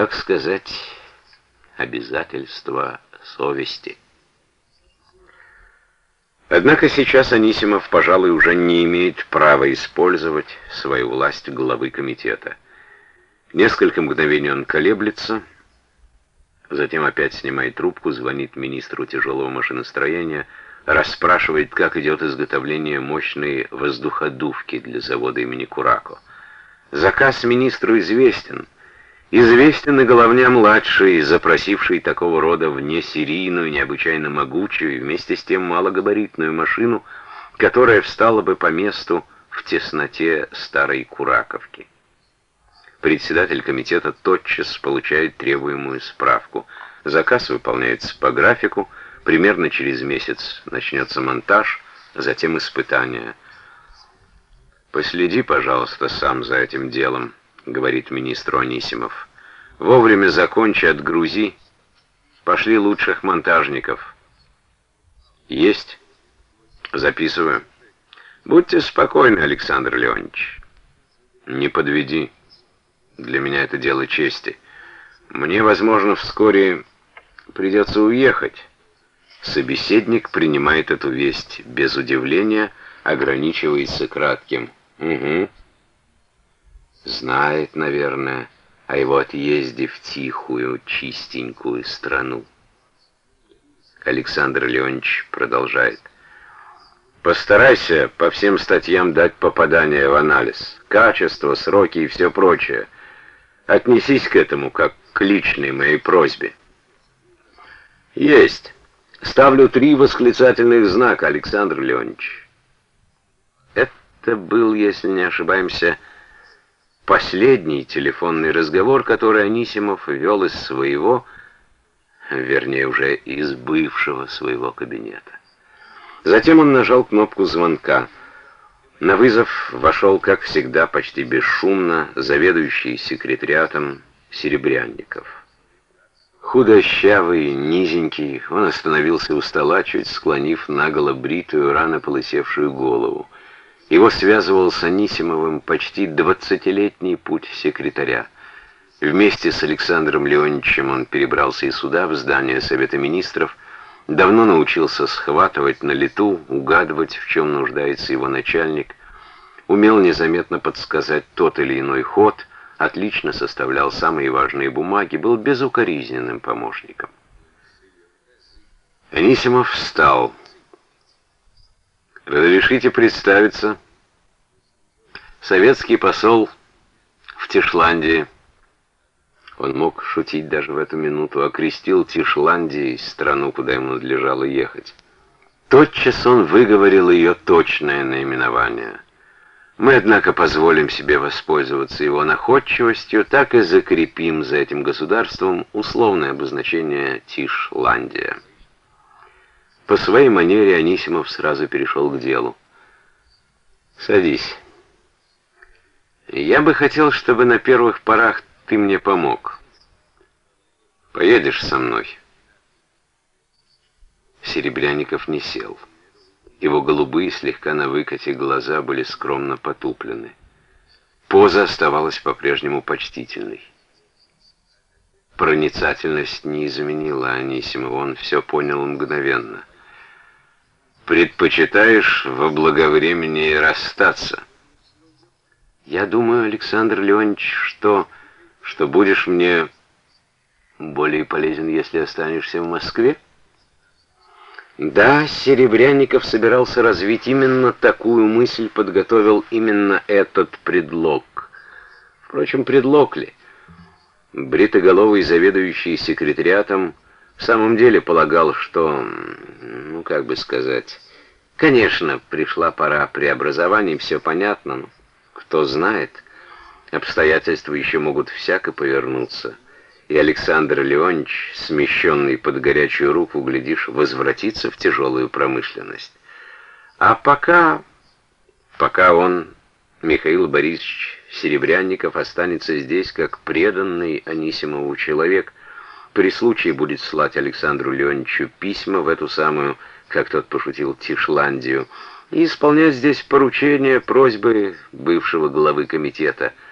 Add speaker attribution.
Speaker 1: так сказать, обязательства совести. Однако сейчас Анисимов, пожалуй, уже не имеет права использовать свою власть главы комитета. Несколько мгновений он колеблется, затем опять снимает трубку, звонит министру тяжелого машиностроения, расспрашивает, как идет изготовление мощной воздуходувки для завода имени Курако. Заказ министру известен — Известен и Головня-младший, запросивший такого рода внесерийную, необычайно могучую и вместе с тем малогабаритную машину, которая встала бы по месту в тесноте старой Кураковки. Председатель комитета тотчас получает требуемую справку. Заказ выполняется по графику, примерно через месяц начнется монтаж, затем испытания. «Последи, пожалуйста, сам за этим делом», — говорит министру Анисимов. «Вовремя закончи, отгрузи. Пошли лучших монтажников». «Есть. Записываю. Будьте спокойны, Александр Леонидович. Не подведи. Для меня это дело чести. Мне, возможно, вскоре придется уехать». Собеседник принимает эту весть без удивления, ограничивается кратким «Угу». Знает, наверное, о его отъезде в тихую, чистенькую страну. Александр Леонидович продолжает. Постарайся по всем статьям дать попадание в анализ. Качество, сроки и все прочее. Отнесись к этому как к личной моей просьбе. Есть. Ставлю три восклицательных знака, Александр Леонидович. Это был, если не ошибаемся, последний телефонный разговор, который Анисимов вел из своего, вернее, уже из бывшего своего кабинета. Затем он нажал кнопку звонка. На вызов вошел, как всегда, почти бесшумно, заведующий секретариатом Серебрянников. Худощавый, низенький, он остановился у стола, чуть склонив наголо бритую, рано полысевшую голову. Его связывал с Анисимовым почти двадцатилетний путь секретаря. Вместе с Александром Леонидовичем он перебрался и сюда, в здание Совета Министров, давно научился схватывать на лету, угадывать, в чем нуждается его начальник, умел незаметно подсказать тот или иной ход, отлично составлял самые важные бумаги, был безукоризненным помощником. Анисимов встал. Разрешите представиться. Советский посол в Тишландии. Он мог шутить даже в эту минуту, окрестил Тишландией страну, куда ему надлежало ехать. Тотчас он выговорил ее точное наименование. Мы, однако, позволим себе воспользоваться его находчивостью, так и закрепим за этим государством условное обозначение Тишландия. По своей манере Анисимов сразу перешел к делу. «Садись. Я бы хотел, чтобы на первых порах ты мне помог. Поедешь со мной?» Серебряников не сел. Его голубые, слегка на выкате глаза были скромно потуплены. Поза оставалась по-прежнему почтительной. Проницательность не изменила Анисимова, он все понял мгновенно предпочитаешь во благовремении расстаться. Я думаю, Александр Леонидович, что, что будешь мне более полезен, если останешься в Москве? Да, Серебряников собирался развить именно такую мысль, подготовил именно этот предлог. Впрочем, предлог ли? Бритоголовый заведующий секретариатом в самом деле полагал, что, ну, как бы сказать, конечно, пришла пора преобразований, все понятно, но кто знает, обстоятельства еще могут всяко повернуться. И Александр Леонидович, смещенный под горячую руку, глядишь, возвратится в тяжелую промышленность. А пока, пока он, Михаил Борисович Серебрянников, останется здесь как преданный Анисимову человек – при случае будет слать Александру Леонидовичу письма в эту самую, как тот пошутил, Тишландию, и исполнять здесь поручения, просьбы бывшего главы комитета –